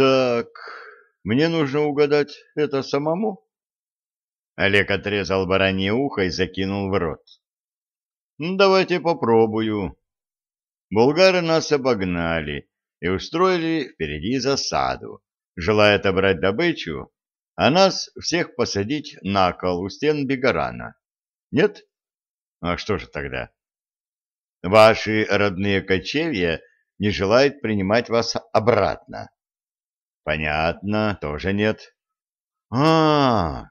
Так, мне нужно угадать это самому? Олег отрезал баранье ухо и закинул в рот. Ну, давайте попробую. Болгары нас обогнали и устроили впереди засаду, желая отобрать добычу, а нас всех посадить на кол у стен Бегарана. Нет? А что же тогда? Ваши родные кочевья не желают принимать вас обратно. Понятно, тоже нет. А,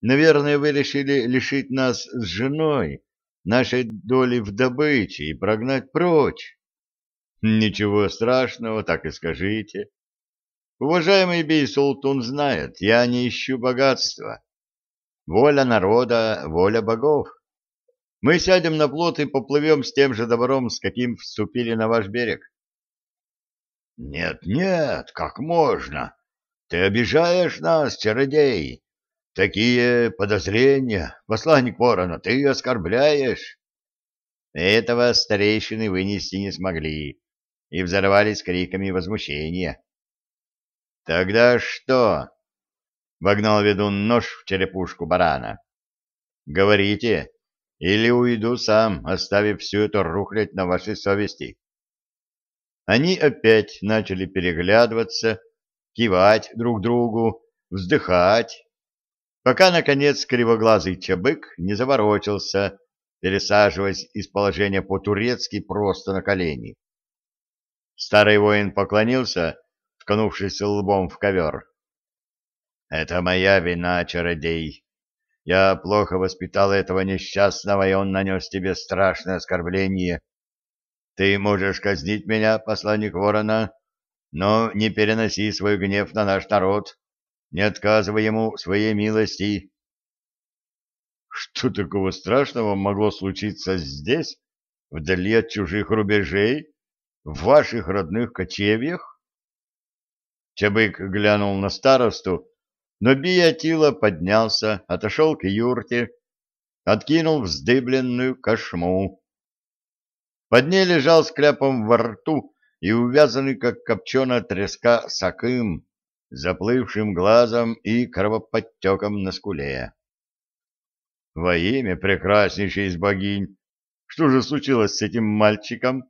наверное, вы решили лишить нас с женой нашей доли в добыче и прогнать прочь. Ничего страшного, так и скажите. Уважаемый бей Султун знает, я не ищу богатства. Воля народа, воля богов. Мы сядем на плот и поплывем с тем же добром, с каким вступили на ваш берег. Нет, нет, как можно? Ты обижаешь нас, чародей. Такие подозрения, посланник ворона, ты оскорбляешь. Этого старейшины вынести не смогли и взорвались криками возмущения. Тогда что? Вогнал ведун нож в черепушку барана. Говорите, или уйду сам, оставив всю эту рухлядь на вашей совести. Они опять начали переглядываться, кивать друг другу, вздыхать, пока, наконец, кривоглазый чабык не заворочился, пересаживаясь из положения по-турецки просто на колени. Старый воин поклонился, ткнувшись лбом в ковер. — Это моя вина, чародей. Я плохо воспитал этого несчастного, и он нанес тебе страшное оскорбление. — ты можешь казнить меня, посланник ворона, но не переноси свой гнев на наш народ, не отказывай ему своей милости. Что такого страшного могло случиться здесь, вдали от чужих рубежей, в ваших родных кочевьях? Чабык глянул на старосту, но Биятила поднялся, отошел к юрте, откинул вздыбленную кошму под ней лежал с кляпом во рту и увязанный, как копченая треска, сакым, заплывшим глазом и кровоподтеком на скуле. Во имя прекраснейшей из богинь, что же случилось с этим мальчиком?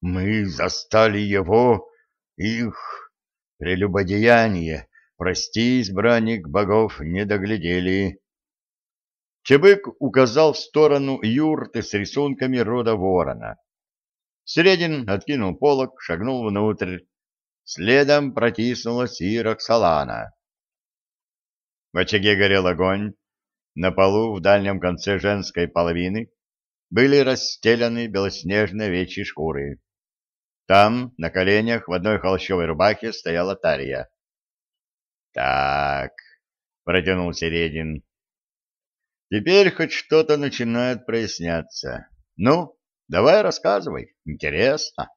Мы застали его, их прелюбодеяние, прости, избранник богов, не доглядели. Чебык указал в сторону юрты с рисунками рода ворона. Средин откинул полог, шагнул внутрь. Следом протиснулась и Роксолана. В очаге горел огонь. На полу в дальнем конце женской половины были расстелены белоснежные овечьи шкуры. Там, на коленях, в одной холщовой рубахе стояла Тарья. «Так», — протянул Середин, Теперь хоть что-то начинает проясняться. Ну, давай рассказывай, интересно.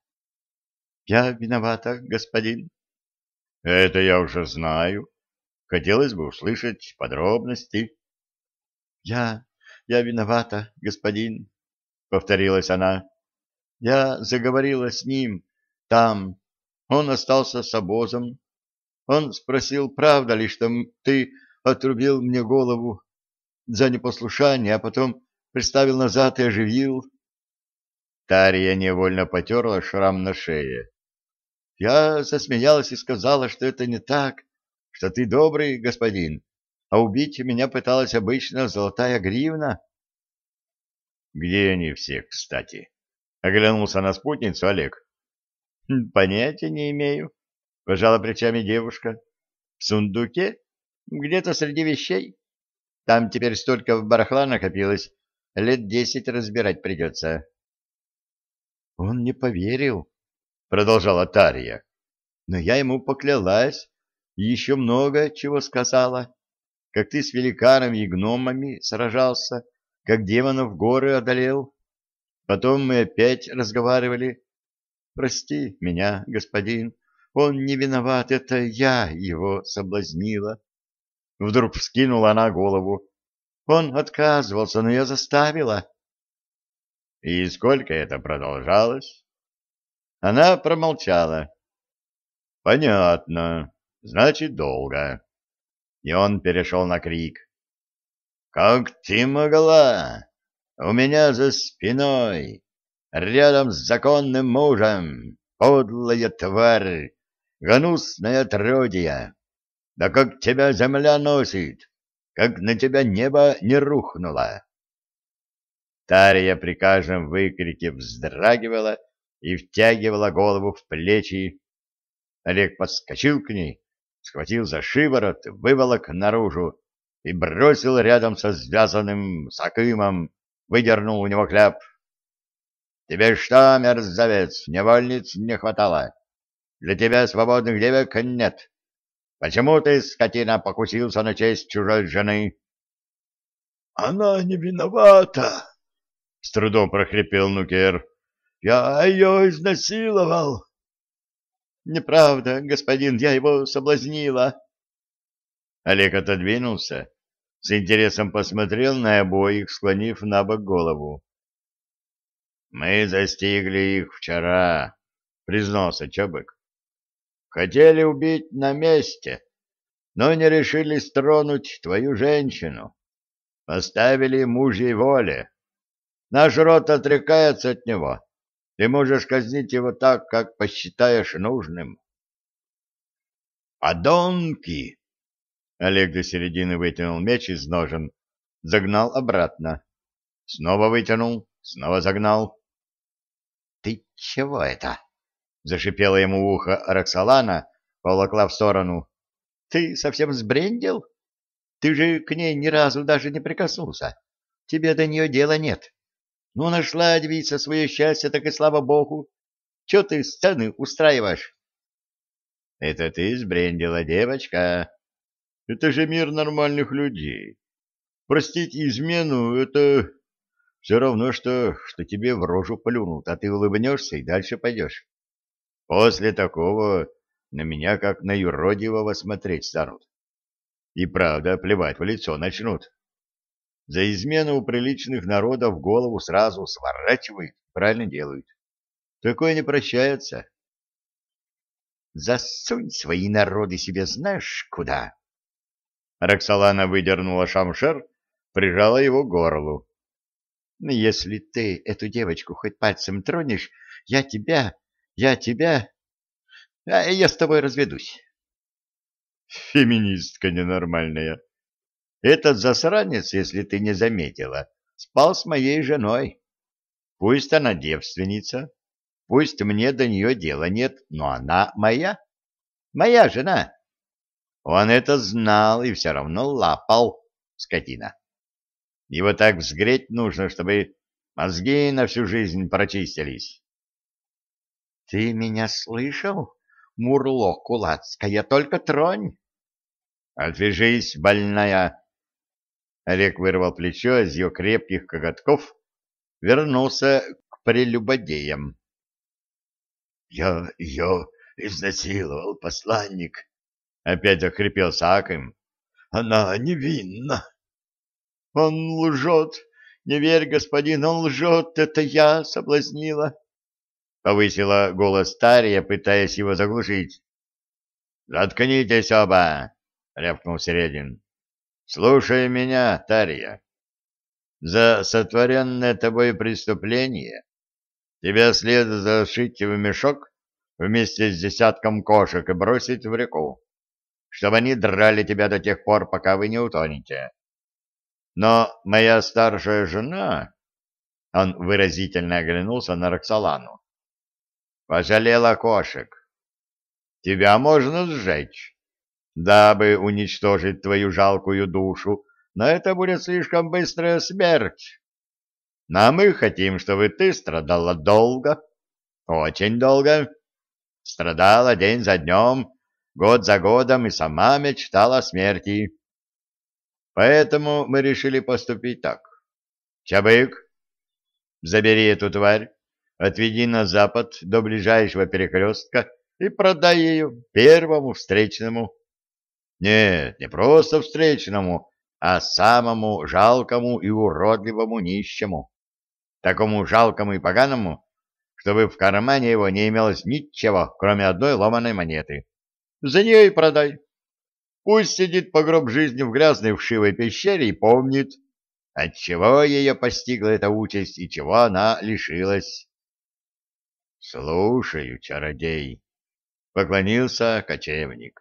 Я виновата, господин. Это я уже знаю. Хотелось бы услышать подробности. Я, я виновата, господин, повторилась она. Я заговорила с ним там. Он остался с обозом. Он спросил, правда ли, что ты отрубил мне голову за непослушание, а потом приставил назад и оживил. Тария невольно потерла шрам на шее. Я засмеялась и сказала, что это не так, что ты добрый господин, а убить меня пыталась обычно золотая гривна. Где они все, кстати? Оглянулся на спутницу Олег. «Хм, понятия не имею, пожала плечами девушка. В сундуке? Где-то среди вещей? Там теперь столько барахла накопилось, лет десять разбирать придется. — Он не поверил, — продолжала Тарья. — Но я ему поклялась и еще много чего сказала. Как ты с великанами и гномами сражался, как демонов горы одолел. Потом мы опять разговаривали. Прости меня, господин, он не виноват, это я его соблазнила. Вдруг вскинула она голову. Он отказывался, но я заставила. И сколько это продолжалось? Она промолчала. Понятно. Значит, долго. И он перешел на крик. Как ты могла? У меня за спиной, рядом с законным мужем, подлая тварь, гнусное отродье. Да как тебя земля носит, как на тебя небо не рухнуло. Тария при каждом выкрике вздрагивала и втягивала голову в плечи. Олег подскочил к ней, схватил за шиворот, выволок наружу и бросил рядом со связанным Сакымом, выдернул у него кляп. — Тебе что, мерзавец, невольниц не хватало? Для тебя свободных девок нет. Почему ты, скотина, покусился на честь чужой жены? — Она не виновата, — с трудом прохрипел Нукер. — Я ее изнасиловал. — Неправда, господин, я его соблазнила. Олег отодвинулся, с интересом посмотрел на обоих, склонив на бок голову. — Мы застигли их вчера, — признался Чобык. — Хотели убить на месте, но не решились тронуть твою женщину. Оставили мужьей воле. Наш род отрекается от него. Ты можешь казнить его так, как посчитаешь нужным. «Подонки!» Олег до середины вытянул меч из ножен, загнал обратно. Снова вытянул, снова загнал. «Ты чего это?» — зашипела ему в ухо Роксолана, поволокла в сторону. «Ты совсем сбрендил? Ты же к ней ни разу даже не прикоснулся. Тебе до нее дела нет. Ну, нашла девица свое счастье, так и слава богу. Че ты сцены устраиваешь? — Это ты сбрендила, девочка. Это же мир нормальных людей. Простить измену — это все равно, что, что тебе в рожу плюнут, а ты улыбнешься и дальше пойдешь. После такого на меня как на юродивого смотреть станут. И правда, плевать в лицо начнут. За измену у приличных народов голову сразу сворачивают, правильно делают. Такое не прощается. Засунь свои народы себе знаешь куда. Роксолана выдернула шамшер, прижала его к горлу. Если ты эту девочку хоть пальцем тронешь, я тебя, я тебя... А я с тобой разведусь. Феминистка ненормальная. Этот засранец, если ты не заметила, спал с моей женой. Пусть она девственница, пусть мне до нее дела нет, но она моя. Моя жена. Он это знал и все равно лапал, скотина. Его так взгреть нужно, чтобы мозги на всю жизнь прочистились. — Ты меня слышал, Мурло кулацкая, только тронь. — Отвяжись, больная! Олег вырвал плечо из ее крепких коготков, вернулся к прелюбодеям. — Я ее изнасиловал, посланник, — опять охрипел Саким. — Она невинна. — Он лжет. Не верь, господин, он лжет. Это я соблазнила. Повысила голос Тария, пытаясь его заглушить. — Заткнитесь оба! — рявкнул Середин. Слушай меня, Тарья. За сотворенное тобой преступление тебя следует зашить в мешок вместе с десятком кошек и бросить в реку, чтобы они драли тебя до тех пор, пока вы не утонете. Но моя старшая жена, он выразительно оглянулся на Роксолану, пожалела кошек. Тебя можно сжечь дабы уничтожить твою жалкую душу, но это будет слишком быстрая смерть. Но мы хотим, чтобы ты страдала долго, очень долго. Страдала день за днем, год за годом и сама мечтала о смерти. Поэтому мы решили поступить так. Чабык, забери эту тварь, отведи на запад до ближайшего перекрестка и продай ее первому встречному. Нет, не просто встречному, а самому жалкому и уродливому нищему. Такому жалкому и поганому, чтобы в кармане его не имелось ничего, кроме одной ломаной монеты. За нее и продай. Пусть сидит по гроб жизни в грязной вшивой пещере и помнит, от чего ее постигла эта участь и чего она лишилась. — Слушаю, чародей, — поклонился кочевник.